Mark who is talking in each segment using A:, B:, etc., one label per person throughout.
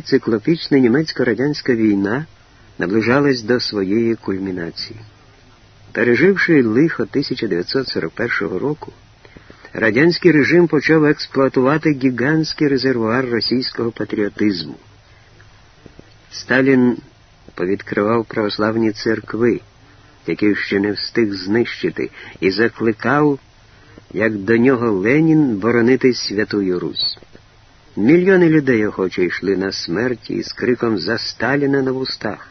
A: циклопічна німецько-радянська війна наближалась до своєї кульмінації. Переживши лихо 1941 року, радянський режим почав експлуатувати гігантський резервуар російського патріотизму. Сталін повідкривав православні церкви, які ще не встиг знищити, і закликав, як до нього Ленін, боронити Святую Русь. Мільйони людей охоче йшли на смерть із криком за Сталіна на вустах.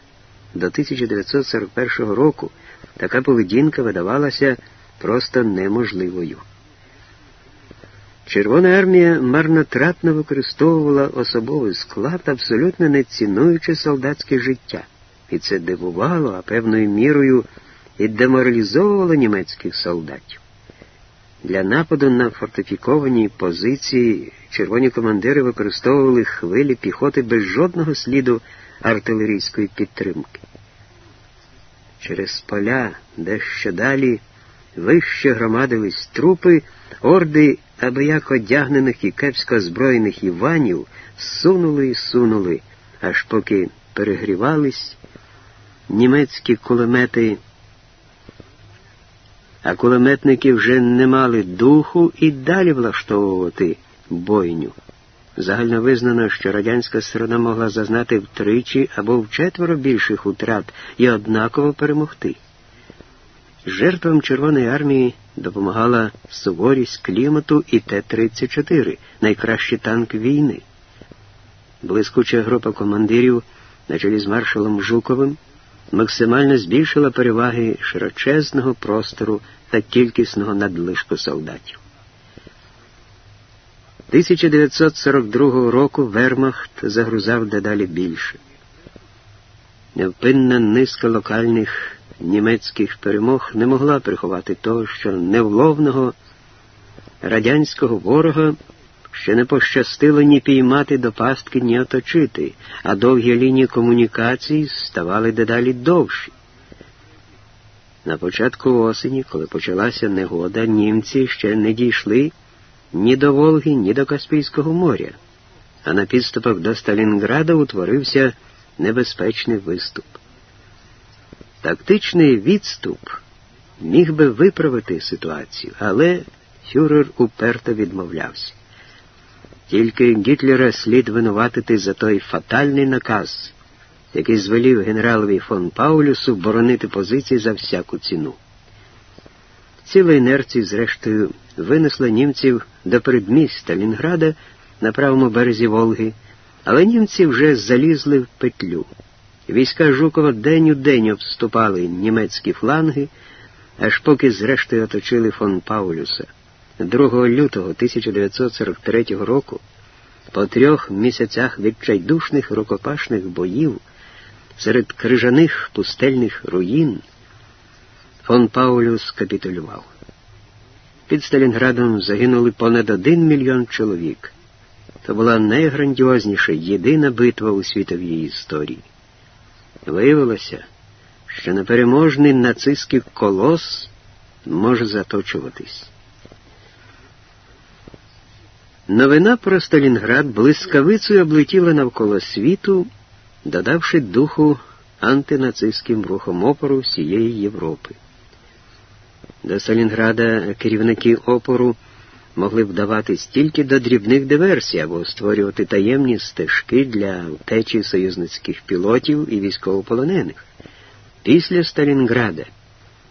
A: До 1941 року така поведінка видавалася просто неможливою. Червона армія марнотратно використовувала особовий склад, абсолютно не цінуючи солдатське життя, і це дивувало, а певною мірою і деморалізовувало німецьких солдатів. Для нападу на фортифіковані позиції червоні командири використовували хвилі піхоти без жодного сліду артилерійської підтримки. Через поля, дещо далі, вище громадились трупи, орди аби як одягнених і кепсько озброєних Іванів сунули і сунули, аж поки перегрівались німецькі кулемети а кулеметники вже не мали духу і далі влаштовувати бойню. Загально визнано, що радянська сторона могла зазнати втричі або вчетверо більших утрат і однаково перемогти. Жертвам Червоної армії допомагала суворість клімату і Т-34, найкращий танк війни. Блискуча група командирів на чолі з маршалом Жуковим максимально збільшила переваги широчезного простору та кількісного надлишку солдатів. 1942 року Вермахт загрузав дедалі більше. Невпинна низка локальних німецьких перемог не могла приховати того, що невловного радянського ворога ще не пощастило ні піймати до пастки, ні оточити, а довгі лінії комунікацій ставали дедалі довші. На початку осені, коли почалася негода, німці ще не дійшли ні до Волги, ні до Каспійського моря, а на підступах до Сталінграда утворився небезпечний виступ. Тактичний відступ міг би виправити ситуацію, але фюрер уперто відмовлявся. Тільки Гітлера слід винуватити за той фатальний наказ, який звелів генералові фон Паулюсу боронити позиції за всяку ціну. Ціла інерція, зрештою, винесла німців до передмість Сталінграда на правому березі Волги, але німці вже залізли в петлю. Війська Жукова день у день обступали німецькі фланги, аж поки зрештою оточили фон Паулюса. 2 лютого 1943 року, по трьох місяцях відчайдушних рукопашних боїв серед крижаних пустельних руїн, фон Паулюс капітулював. Під Сталінградом загинули понад один мільйон чоловік. Це була найграндіозніша єдина битва у світовій історії. Виявилося, що непереможний нацистський колос може заточуватись. Новина про Сталінград блискавицею облетіла навколо світу, додавши духу антинацистським рухом опору всієї Європи. До Сталінграда керівники опору могли вдаватись тільки до дрібних диверсій або створювати таємні стежки для втечі союзницьких пілотів і військовополонених. Після Сталінграда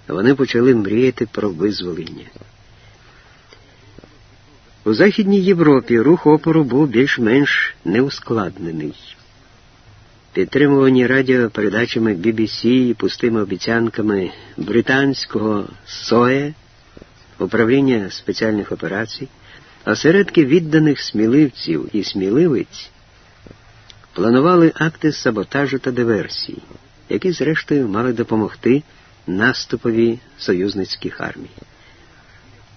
A: вони почали мріяти про визволення. У Західній Європі рух опору був більш-менш неускладнений. Підтримувані радіопередачами BBC і пустими обіцянками британського СОЕ, управління спеціальних операцій, осередки відданих сміливців і сміливиць планували акти саботажу та диверсії, які, зрештою, мали допомогти наступові союзницьких армій.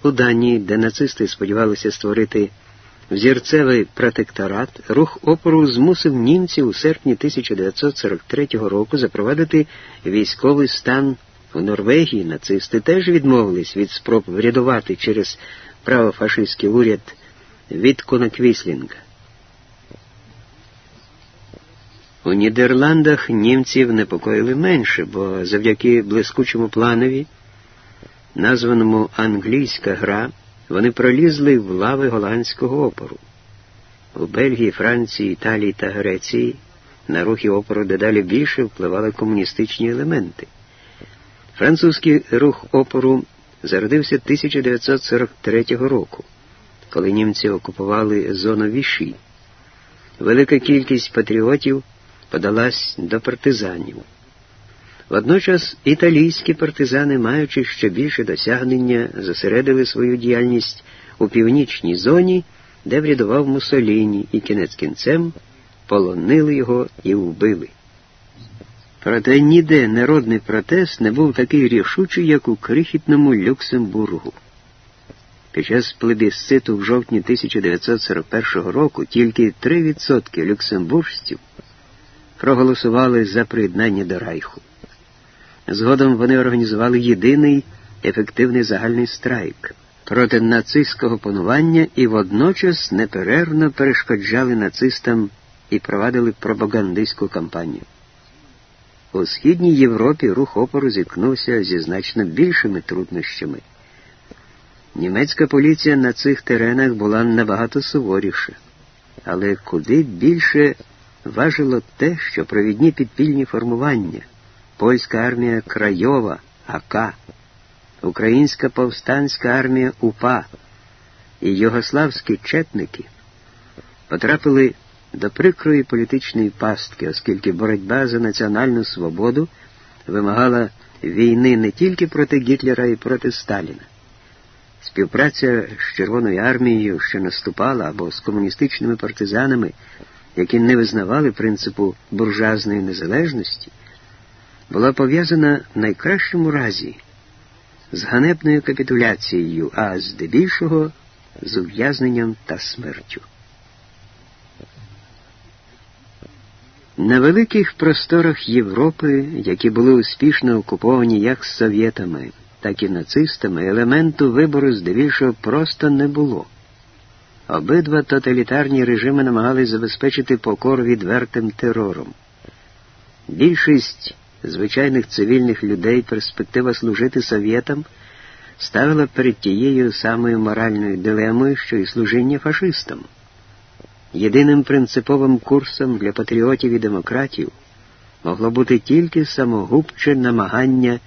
A: У Данії, де нацисти сподівалися створити взірцевий протекторат, рух опору змусив німців у серпні 1943 року запровадити військовий стан у Норвегії. Нацисти теж відмовились від спроб врядувати через правофашистський уряд від Квіслінга. У Нідерландах німців непокоїли менше, бо завдяки блискучому планові, названому англійська гра, вони пролізли в лави голландського опору. У Бельгії, Франції, Італії та Греції на рухи опору дедалі більше впливали комуністичні елементи. Французький рух опору зародився 1943 року, коли німці окупували зону Віші. Велика кількість патріотів подалась до партизанів. Водночас італійські партизани, маючи ще більше досягнення, зосередили свою діяльність у північній зоні, де врядував Муссоліні, і кінець кінцем полонили його і вбили. Проте ніде народний протест не був такий рішучий, як у крихітному Люксембургу. Під час плебісциту в жовтні 1941 року тільки 3% люксембуржців проголосували за приєднання до Райху. Згодом вони організували єдиний ефективний загальний страйк проти нацистського панування і водночас неперервно перешкоджали нацистам і провадили пропагандистську кампанію. У Східній Європі рух опору зіткнувся зі значно більшими труднощами. Німецька поліція на цих теренах була набагато суворіша, але куди більше важило те, що провідні підпільні формування, польська армія Крайова, АК, Українська повстанська армія УПА і югославські четники потрапили до прикрої політичної пастки, оскільки боротьба за національну свободу вимагала війни не тільки проти Гітлера і проти Сталіна. Співпраця з Червоною армією, що наступала, або з комуністичними партизанами, які не визнавали принципу буржуазної незалежності, була пов'язана в найкращому разі з ганебною капітуляцією, а здебільшого з ув'язненням та смертю. На великих просторах Європи, які були успішно окуповані як совєтами, так і нацистами, елементу вибору здебільшого просто не було. Обидва тоталітарні режими намагались забезпечити покору відвертим терором. Більшість звичайних цивільних людей перспектива служити совєтам ставила перед тією самою моральною дилемою, що і служіння фашистам. Єдиним принциповим курсом для патріотів і демократів могло бути тільки самогубче намагання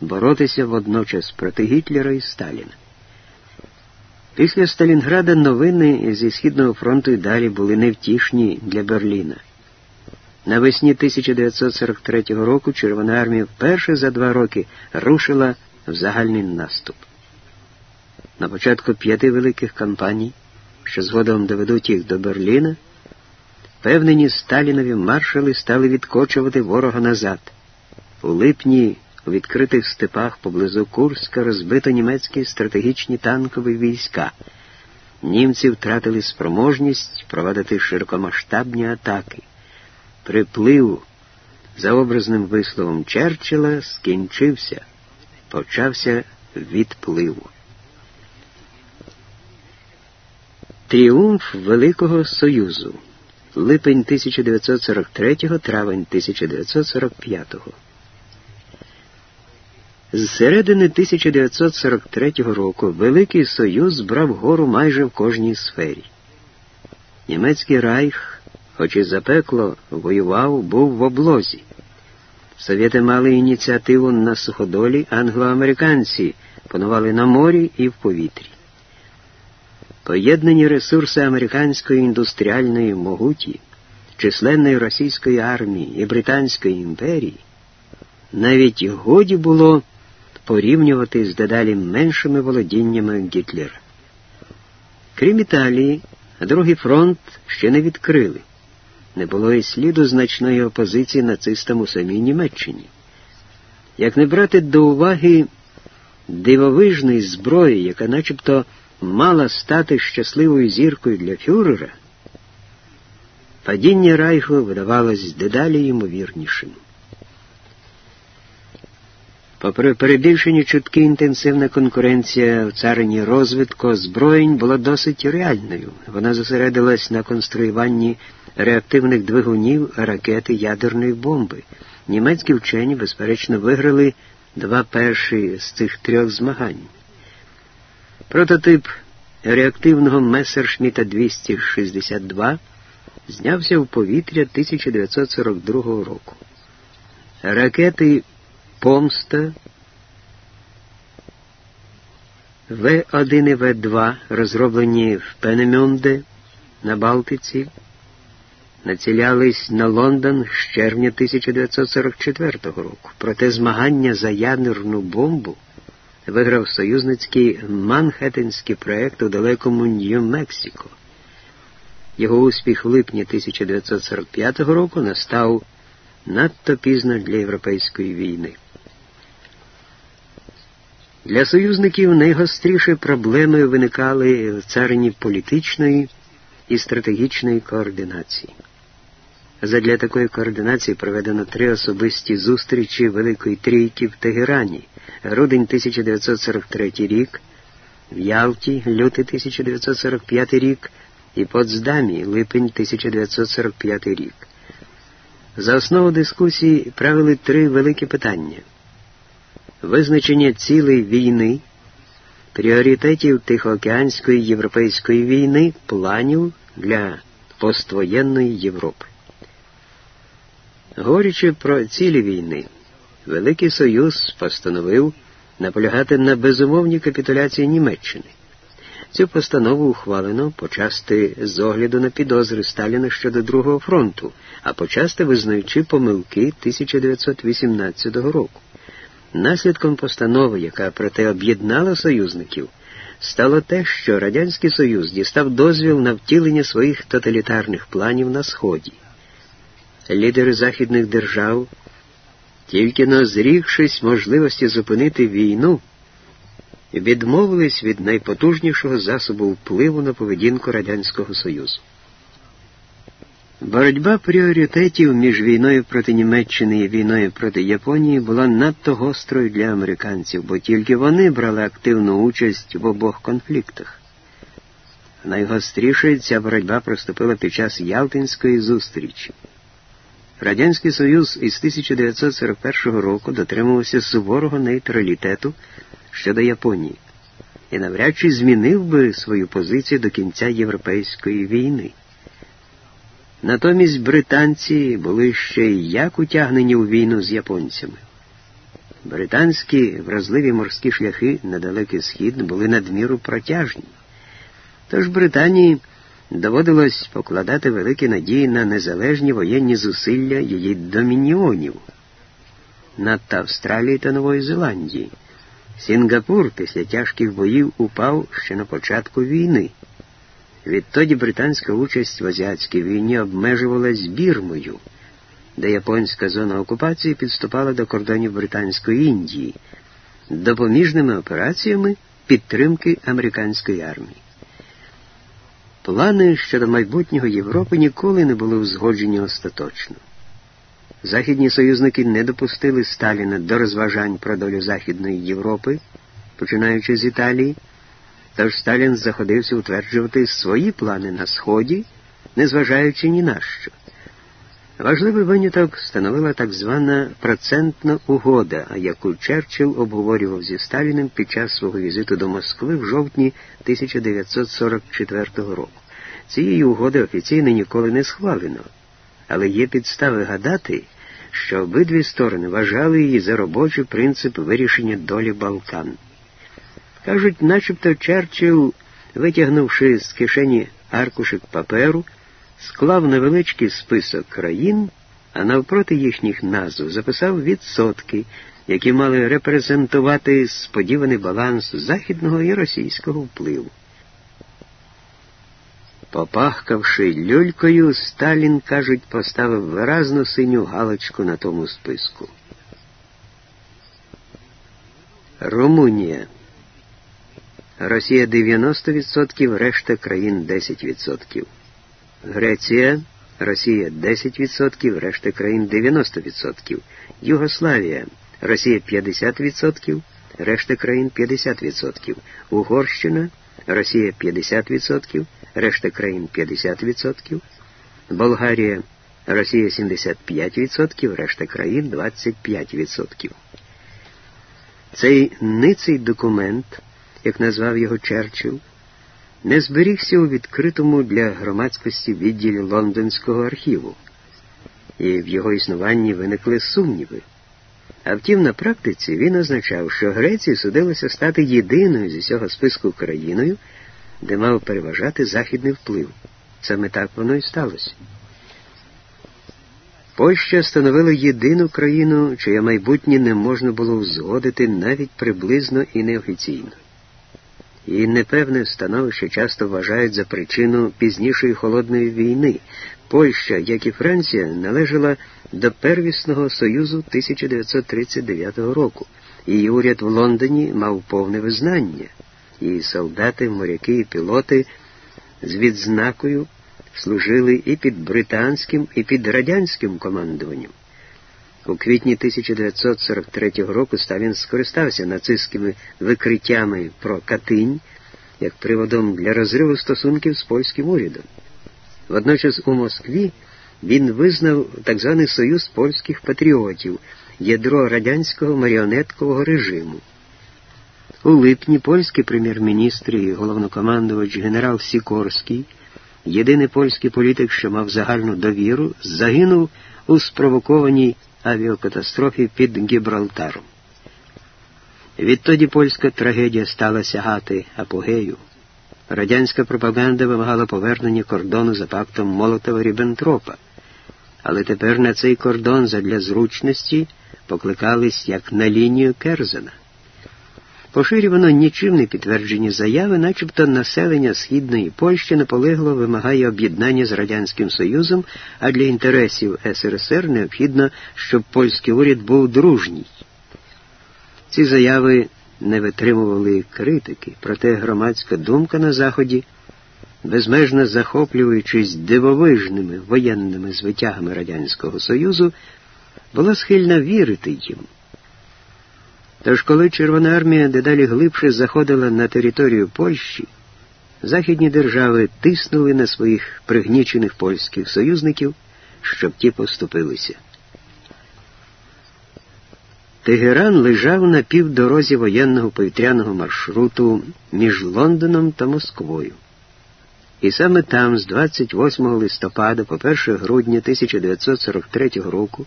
A: боротися водночас проти Гітлера і Сталіна. Після Сталінграда новини зі Східного фронту й далі були невтішні для Берліна. Навесні 1943 року Червона армія вперше за два роки рушила в загальний наступ. На початку п'яти великих кампаній що згодом доведуть їх до Берліна, певнені Сталінові маршали стали відкочувати ворога назад. У липні у відкритих степах поблизу Курська розбито німецькі стратегічні танкові війська. Німці втратили спроможність проводити широкомасштабні атаки. Приплив, за образним висловом Черчилла, скінчився, почався відпливу. Тріумф Великого Союзу. Липень 1943, травень 1945. З середини 1943 року Великий Союз брав гору майже в кожній сфері. Німецький райх, хоч і запекло воював, був в облозі. Совєти мали ініціативу на суходолі, англоамериканці панували на морі і в повітрі. Поєднані ресурси американської індустріальної могуті, численної російської армії і Британської імперії, навіть годі було порівнювати з дедалі меншими володіннями Гітлера. Крім Італії, другий фронт ще не відкрили. Не було і сліду значної опозиції нацистам у самій Німеччині. Як не брати до уваги дивовижної зброї, яка начебто мала стати щасливою зіркою для фюрера, падіння Райху видавалось дедалі ймовірнішим. Попри перебільшені чутки, інтенсивна конкуренція в царині розвитку озброєнь була досить реальною. Вона зосередилась на конструюванні реактивних двигунів ракети ядерної бомби. Німецькі вчені, безперечно, виграли два перші з цих трьох змагань. Прототип реактивного Месершміта 262 знявся в повітря 1942 року. Ракети Помста В1 і В2, розроблені в Пенемюнде на Балтиці, націлялись на Лондон з червня 1944 року. Проте змагання за ядерну бомбу виграв союзницький Манхеттенський проект у далекому Нью-Мексико. Його успіх в липні 1945 року настав надто пізно для європейської війни. Для союзників найгостріші проблеми виникали в царині політичної і стратегічної координації. Задля такої координації проведено три особисті зустрічі Великої Трійки в Тегерані, грудень 1943 рік, в Ялті, лютий 1945 рік і Потсдамі, липень 1945 рік. За основу дискусії правили три великі питання: визначення цілей війни, пріоритетів Тихоокеанської європейської війни, планів для поствоєнної Європи. Говорячи про цілі війни, Великий Союз постановив наполягати на безумовній капітуляції Німеччини. Цю постанову ухвалено почасти з огляду на підозри Сталіна щодо Другого фронту, а почасти визнаючи помилки 1918 року. Наслідком постанови, яка проте об'єднала союзників, стало те, що Радянський Союз дістав дозвіл на втілення своїх тоталітарних планів на Сході. Лідери західних держав, тільки назрігшись можливості зупинити війну, відмовились від найпотужнішого засобу впливу на поведінку Радянського Союзу. Боротьба пріоритетів між війною проти Німеччини і війною проти Японії була надто гострою для американців, бо тільки вони брали активну участь в обох конфліктах. Найгострішою ця боротьба проступила під час Ялтинської зустрічі. Радянський Союз із 1941 року дотримувався суворого нейтралітету щодо Японії і навряд чи змінив би свою позицію до кінця Європейської війни. Натомість британці були ще й як утягнені у війну з японцями. Британські вразливі морські шляхи на Далекий Схід були надміру протяжні. Тож Британії доводилось покладати великі надії на незалежні воєнні зусилля її домініонів надто Австралії та Нової Зеландії. Сінгапур після тяжких боїв упав ще на початку війни. Відтоді британська участь в азіатській війні обмежувалась Бірмою, де японська зона окупації підступала до кордонів Британської Індії, допоміжними операціями підтримки американської армії. Плани щодо майбутнього Європи ніколи не були узгоджені остаточно. Західні союзники не допустили Сталіна до розважань про долю Західної Європи, починаючи з Італії. Тож Сталін заходився утверджувати свої плани на Сході, незважаючи ні на що. Важливий виняток становила так звана процентна угода, яку Черчилл обговорював зі Сталіним під час свого візиту до Москви в жовтні 1944 року. Цієї угоди офіційно ніколи не схвалено, але є підстави гадати, що обидві сторони вважали її за робочий принцип вирішення долі Балкан. Кажуть, начебто Черчилл, витягнувши з кишені аркушик паперу, склав невеличкий список країн, а навпроти їхніх назв записав відсотки, які мали репрезентувати сподіваний баланс західного і російського впливу. Попахкавши люлькою, Сталін, кажуть, поставив виразну синю галочку на тому списку. Румунія Росія 90%, решта країн 10%. Греція, Росія 10%, решта країн 90%. Югославія, Росія 50%, решта країн 50%. Угорщина, Росія 50%, решта країн 50%. Болгарія, Росія 75%, решта країн 25%. Цей ниций документ, як назвав його Черчилл, не зберігся у відкритому для громадськості відділі Лондонського архіву, і в його існуванні виникли сумніви. А втім, на практиці він означав, що Греції судилося стати єдиною з усього списку країною, де мав переважати західний вплив. Саме так воно і сталося. Польща становила єдину країну, чиє майбутнє не можна було узгодити навіть приблизно і неофіційно. І непевне становище часто вважають за причину пізнішої холодної війни. Польща, як і Франція, належала до Первісного Союзу 1939 року. Її уряд в Лондоні мав повне визнання, і солдати, моряки і пілоти з відзнакою служили і під британським, і під радянським командуванням. У квітні 1943 року Сталін скористався нацистськими викриттями про Катинь як приводом для розриву стосунків з польським урядом. Водночас у Москві він визнав так званий Союз польських патріотів, ядро радянського маріонеткового режиму. У липні польський прем'єр-міністр і головнокомандувач генерал Сікорський, єдиний польський політик, що мав загальну довіру, загинув у спровокованій авіакатастрофі під Гібралтаром. Відтоді польська трагедія стала сягати апогею. Радянська пропаганда вимагала повернення кордону за пактом Молотова Ріббентропа, але тепер на цей кордон задля зручності покликались як на лінію Керзена. Поширювано нічим не підтверджені заяви, начебто населення Східної Польщі наполегло вимагає об'єднання з Радянським Союзом, а для інтересів СРСР необхідно, щоб польський уряд був дружній. Ці заяви не витримували критики, проте громадська думка на Заході, безмежно захоплюючись дивовижними воєнними звитягами Радянського Союзу, була схильна вірити їм. Тож, коли Червона армія дедалі глибше заходила на територію Польщі, західні держави тиснули на своїх пригнічених польських союзників, щоб ті поступилися. Тегеран лежав на півдорозі воєнного повітряного маршруту між Лондоном та Москвою. І саме там, з 28 листопада по 1 грудня 1943 року,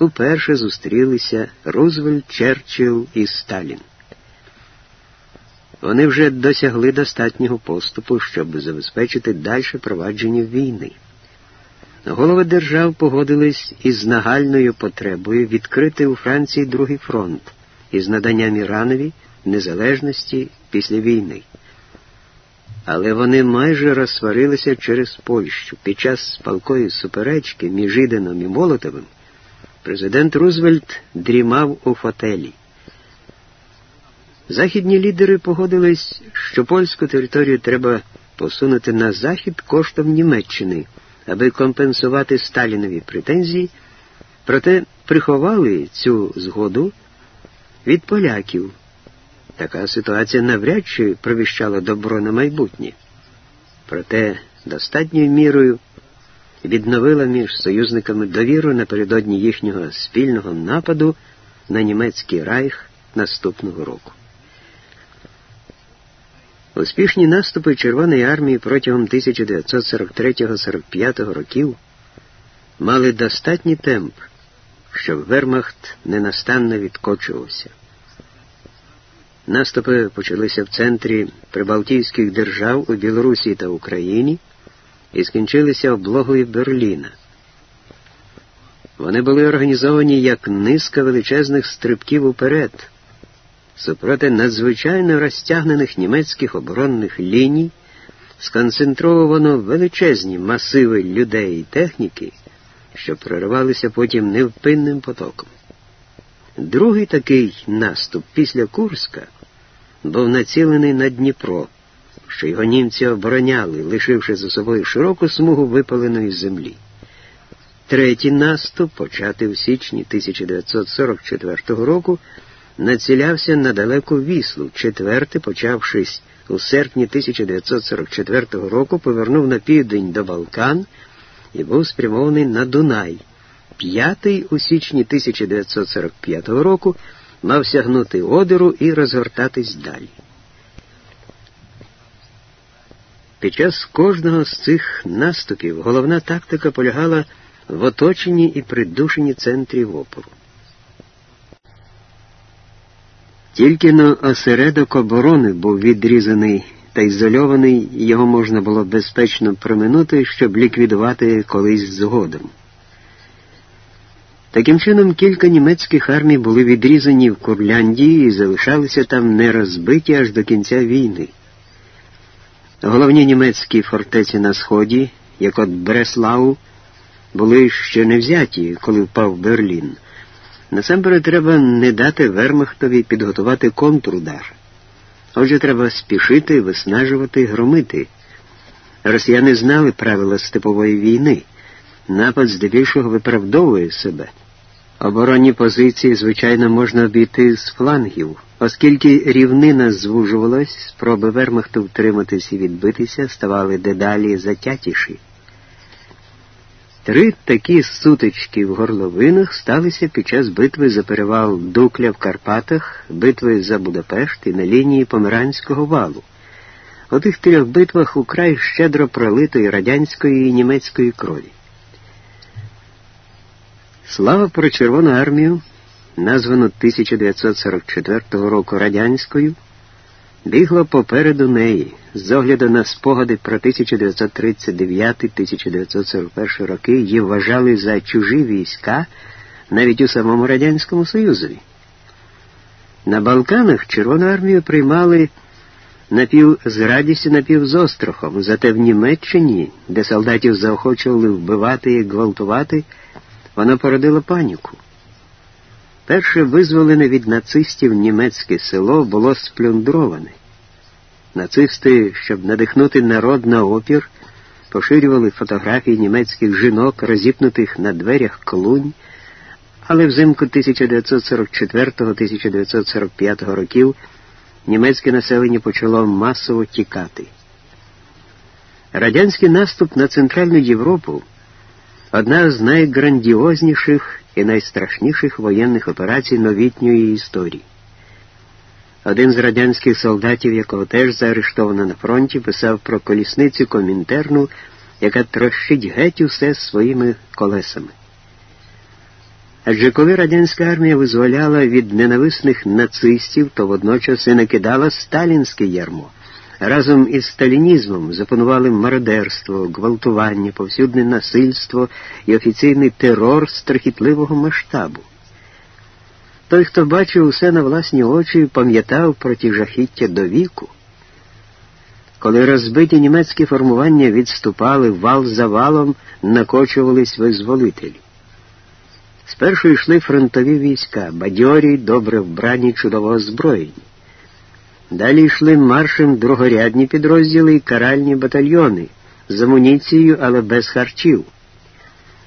A: уперше зустрілися Рузвельт, Черчилл і Сталін. Вони вже досягли достатнього поступу, щоб забезпечити дальше провадження війни. Голови держав погодились із нагальною потребою відкрити у Франції другий фронт із наданням Іранові незалежності після війни. Але вони майже розсварилися через Польщу. Під час палкої суперечки між Іденом і Молотовим президент Рузвельт дрімав у фотелі. Західні лідери погодились, що польську територію треба посунути на захід коштом Німеччини аби компенсувати Сталінові претензії, проте приховали цю згоду від поляків. Така ситуація навряд чи провіщала добро на майбутнє. Проте достатньою мірою відновила між союзниками довіру напередодні їхнього спільного нападу на німецький райх наступного року. Успішні наступи Червоної армії протягом 1943-45 років мали достатній темп, щоб Вермахт ненастанно відкочувався. Наступи почалися в центрі прибалтійських держав у Білорусі та Україні і скінчилися облогою Берліна. Вони були організовані як низка величезних стрибків уперед супроти надзвичайно розтягнених німецьких оборонних ліній сконцентровано величезні масиви людей і техніки, що проривалися потім невпинним потоком. Другий такий наступ після Курська був націлений на Дніпро, що його німці обороняли, лишивши за собою широку смугу випаленої землі. Третій наступ, початий у січні 1944 року, націлявся на далеку віслу. Четвертий, почавшись у серпні 1944 року, повернув на південь до Балкан і був спрямований на Дунай. П'ятий у січні 1945 року мав сягнути одеру і розгортатись далі. Під час кожного з цих наступів головна тактика полягала в оточенні і придушенні центрів опору. Тільки на осередок оборони був відрізаний та ізольований, його можна було безпечно проминути, щоб ліквідувати колись згодом. Таким чином, кілька німецьких армій були відрізані в Курляндії і залишалися там не розбиті аж до кінця війни. Головні німецькі фортеці на Сході, як от Бреслау, були ще не взяті, коли впав Берлін. Насамперед треба не дати Вермахтові підготувати контрудар. Отже, треба спішити, виснажувати, громити. Росіяни знали правила степової війни. Напад здебільшого виправдовує себе. Оборонні позиції, звичайно, можна обійти з флангів, оскільки рівнина звужувалась, спроби Вермахту втриматись і відбитися ставали дедалі затятіші. Три такі сутички в горловинах сталися під час битви за перевал Дукля в Карпатах, битви за Будапешт і на лінії Померанського валу. У тих трьох битвах украй щедро пролитої радянської і німецької крові. Слава про Червону армію, названу 1944 року радянською, бігла попереду неї з огляду на спогади про 1939-1941 роки її вважали за чужі війська навіть у самому Радянському Союзі. На Балканах Червону армію приймали напів з радістю, напів з острахом, зате в Німеччині, де солдатів заохочували вбивати і гвалтувати, вона породила паніку. Перше визволене від нацистів німецьке село було сплюндроване. Нацисти, щоб надихнути народ на опір, поширювали фотографії німецьких жінок, розіпнутих на дверях клунь, але взимку 1944-1945 років німецьке населення почало масово тікати. Радянський наступ на Центральну Європу одна з найграндіозніших і найстрашніших воєнних операцій новітньої історії. Один з радянських солдатів, якого теж заарештовано на фронті, писав про колісницю комінтерну, яка трощить геть усе своїми колесами. Адже коли радянська армія визволяла від ненависних нацистів, то водночас і накидала сталінське ярмо. Разом із сталінізмом запанували мародерство, гвалтування, повсюдне насильство і офіційний терор страхітливого масштабу. Той, хто бачив усе на власні очі, пам'ятав про ті жахіття до віку. Коли розбиті німецькі формування відступали вал за валом, накочувались визволителі. Спершу йшли фронтові війська, бадьорі, добре вбрані, чудово озброєні. Далі йшли маршем другорядні підрозділи і каральні батальйони з амуніцією, але без харчів.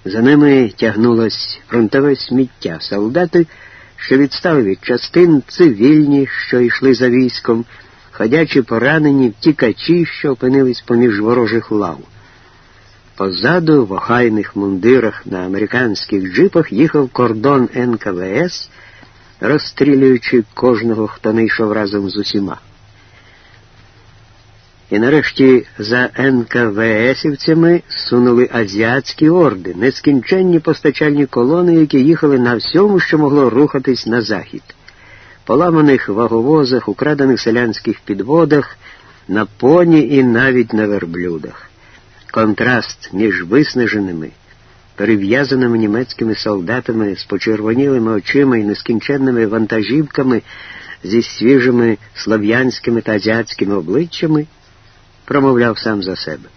A: За ними тягнулось фронтове сміття, солдати, що відстали від частин, цивільні, що йшли за військом, ходячі поранені, втікачі, що опинились поміж ворожих лав. Позаду в охайних мундирах на американських джипах їхав кордон НКВС розстрілюючи кожного, хто не йшов разом з усіма. І нарешті за НКВСівцями сунули азіатські орди, нескінченні постачальні колони, які їхали на всьому, що могло рухатись на захід, поламаних ваговозах, украдених селянських підводах, на поні і навіть на верблюдах. Контраст між виснаженими перев'язаними німецькими солдатами з почервонілими очима і нескінченними вантажівками зі свіжими слов'янськими та азіатськими обличчями, промовляв сам за себе.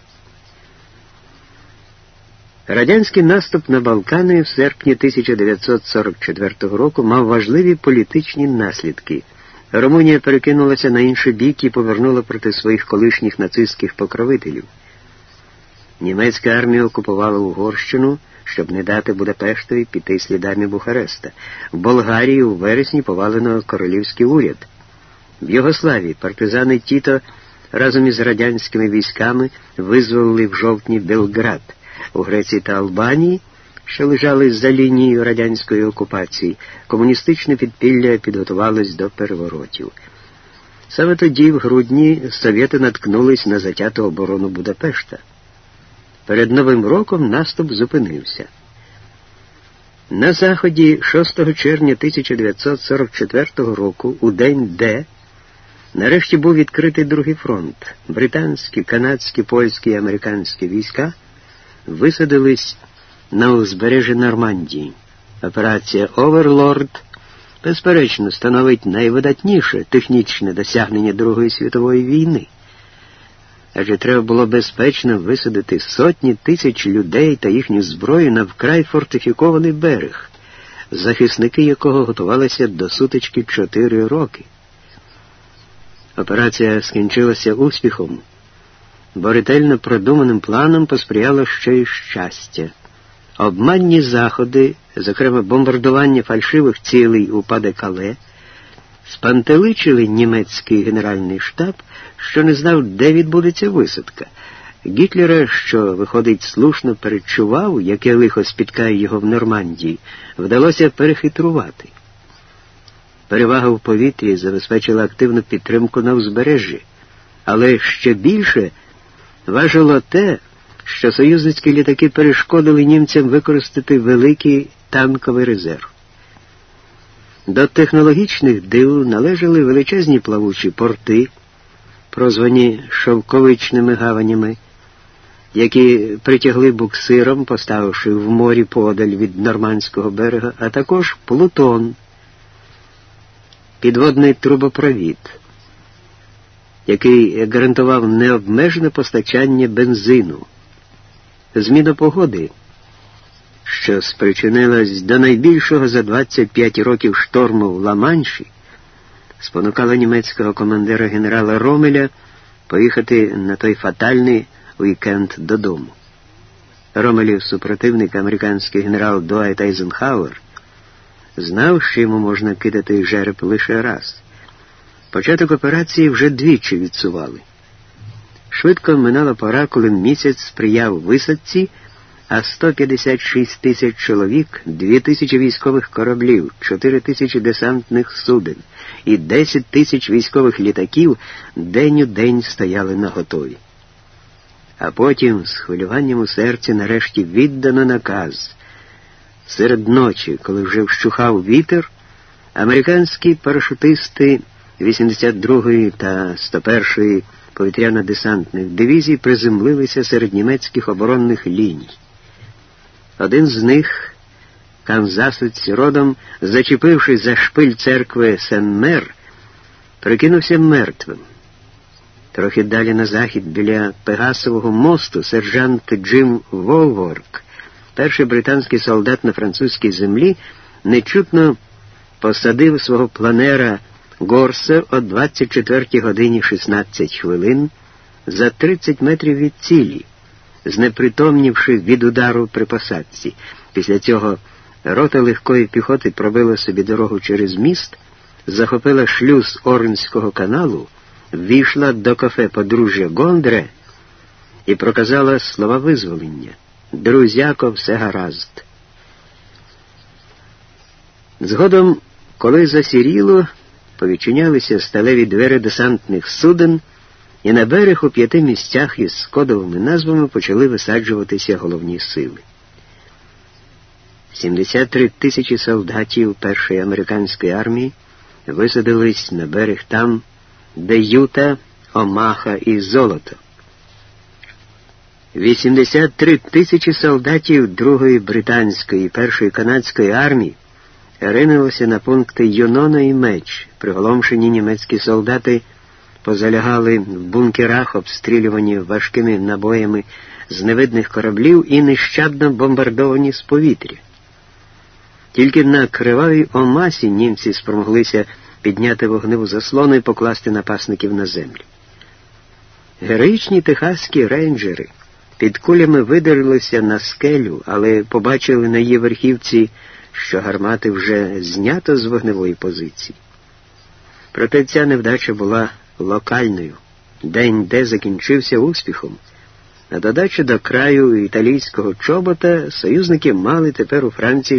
A: Радянський наступ на Балкани в серпні 1944 року мав важливі політичні наслідки. Румунія перекинулася на інший бік і повернула проти своїх колишніх нацистських покровителів. Німецька армія окупувала Угорщину щоб не дати Будапештові піти слідами Бухареста. В Болгарії у вересні повалено королівський уряд. В Югославії партизани Тіто разом із радянськими військами визволили в жовтні Белград. у Греції та Албанії, що лежали за лінією радянської окупації, комуністичне підпілля підготувалось до переворотів. Саме тоді, в грудні, совєти наткнулись на затяту оборону Будапешта. Перед Новим роком наступ зупинився. На заході 6 червня 1944 року, у день Д, нарешті був відкритий другий фронт. Британські, канадські, польські і американські війська висадились на узбережжі Нормандії. Операція Оверлорд, безперечно, становить найвидатніше технічне досягнення Другої світової війни адже треба було безпечно висадити сотні тисяч людей та їхню зброю на вкрай фортифікований берег, захисники якого готувалися до сутички чотири роки. Операція скінчилася успіхом, бо ретельно продуманим планом посприяло ще й щастя. Обманні заходи, зокрема бомбардування фальшивих цілей у Паде-Кале, спантеличили німецький генеральний штаб, що не знав, де відбудеться висадка. Гітлера, що, виходить, слушно передчував, яке лихо спіткає його в Нормандії, вдалося перехитрувати. Перевага в повітрі забезпечила активну підтримку на узбережжі, але ще більше важило те, що союзницькі літаки перешкодили німцям використати великий танковий резерв. До технологічних дил належали величезні плавучі порти, прозвані шовковичними гаванями, які притягли буксиром, поставивши в морі подаль від нормандського берега, а також Плутон, підводний трубопровід, який гарантував необмежене постачання бензину. Зміна погоди що спричинилась до найбільшого за 25 років шторму в Ла-Манші, спонукала німецького командира генерала Ромеля поїхати на той фатальний уікенд додому. Ромелів супротивник, американський генерал Дуайт Айзенхауер, знав, що йому можна кидати жереб лише раз. Початок операції вже двічі відсували. Швидко минала пора, коли місяць сприяв висадці а 156 тисяч чоловік, 2 тисячі військових кораблів, 4 тисячі десантних суден і 10 тисяч військових літаків день у день стояли на готові. А потім, з хвилюванням у серці, нарешті віддано наказ. Серед ночі, коли вже вщухав вітер, американські парашутисти 82-ї та 101-ї повітряно-десантних дивізій приземлилися серед німецьких оборонних ліній. Один з них, канзасець родом, зачепившись за шпиль церкви Сен-Мер, прикинувся мертвим. Трохи далі на захід біля Пегасового мосту сержант Джим Волворк, перший британський солдат на французькій землі, нечутно посадив свого планера Горса о 24 годині 16 хвилин за 30 метрів від цілі знепритомнівши від удару при посадці. Після цього рота легкої піхоти пробила собі дорогу через міст, захопила шлюз Орнського каналу, ввійшла до кафе подружжя Гондре і проказала слова визволення. Друзяко, все гаразд. Згодом, коли засіріло, повідчинялися сталеві двері десантних суден і на берег у п'яти місцях із кодовими назвами почали висаджуватися головні сили. 73 тисячі солдатів першої американської армії висадились на берег там, де Юта, Омаха і Золото. 83 тисячі солдатів Другої британської і першої канадської армії ринулося на пункти Юнона і Меч, приголомшені німецькі солдати позалягали в бункерах, обстрілювані важкими набоями з невидних кораблів і нещадно бомбардовані з повітря. Тільки на кривавій омасі німці спромоглися підняти вогневу заслону і покласти напасників на землю. Героїчні техаські рейнджери під кулями видерлися на скелю, але побачили на її верхівці, що гармати вже знято з вогневої позиції. Проте ця невдача була локальною. День де закінчився успіхом, На додачу до краю італійського чобота союзники мали тепер у Франції